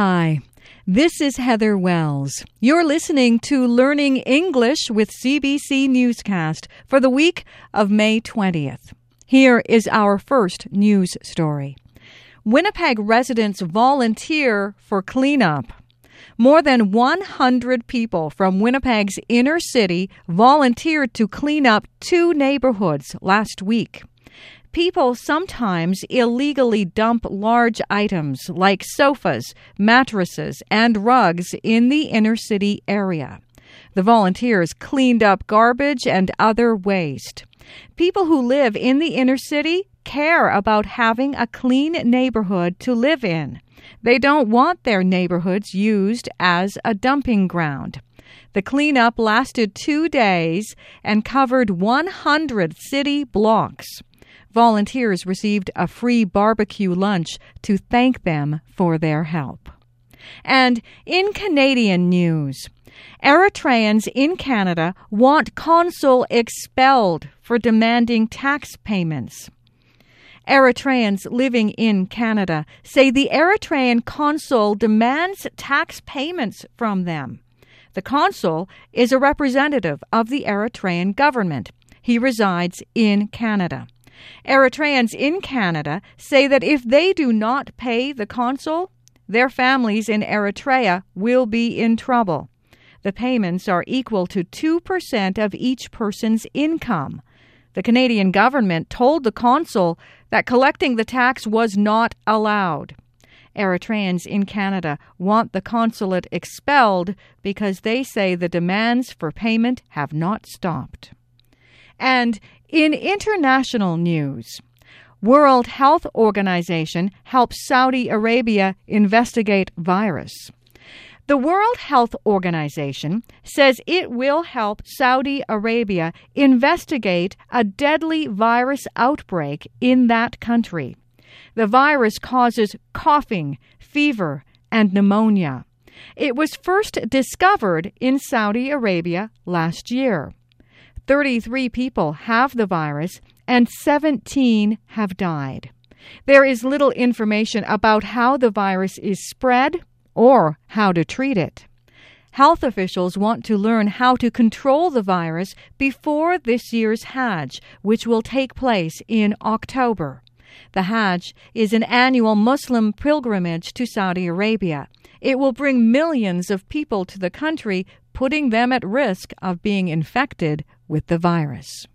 Hi, this is Heather Wells. You're listening to Learning English with CBC Newscast for the week of May 20th. Here is our first news story. Winnipeg residents volunteer for cleanup. More than 100 people from Winnipeg's inner city volunteered to clean up two neighborhoods last week. People sometimes illegally dump large items like sofas, mattresses, and rugs in the inner city area. The volunteers cleaned up garbage and other waste. People who live in the inner city care about having a clean neighborhood to live in. They don't want their neighborhoods used as a dumping ground. The cleanup lasted two days and covered 100 city blocks. Volunteers received a free barbecue lunch to thank them for their help. And in Canadian news, Eritreans in Canada want consul expelled for demanding tax payments. Eritreans living in Canada say the Eritrean consul demands tax payments from them. The consul is a representative of the Eritrean government. He resides in Canada. Eritreans in Canada say that if they do not pay the consul, their families in Eritrea will be in trouble. The payments are equal to 2% of each person's income. The Canadian government told the consul that collecting the tax was not allowed. Eritreans in Canada want the consulate expelled because they say the demands for payment have not stopped. And in international news, World Health Organization helps Saudi Arabia investigate virus. The World Health Organization says it will help Saudi Arabia investigate a deadly virus outbreak in that country. The virus causes coughing, fever, and pneumonia. It was first discovered in Saudi Arabia last year. 33 people have the virus and 17 have died. There is little information about how the virus is spread or how to treat it. Health officials want to learn how to control the virus before this year's Hajj, which will take place in October. The Hajj is an annual Muslim pilgrimage to Saudi Arabia. It will bring millions of people to the country, putting them at risk of being infected with the virus.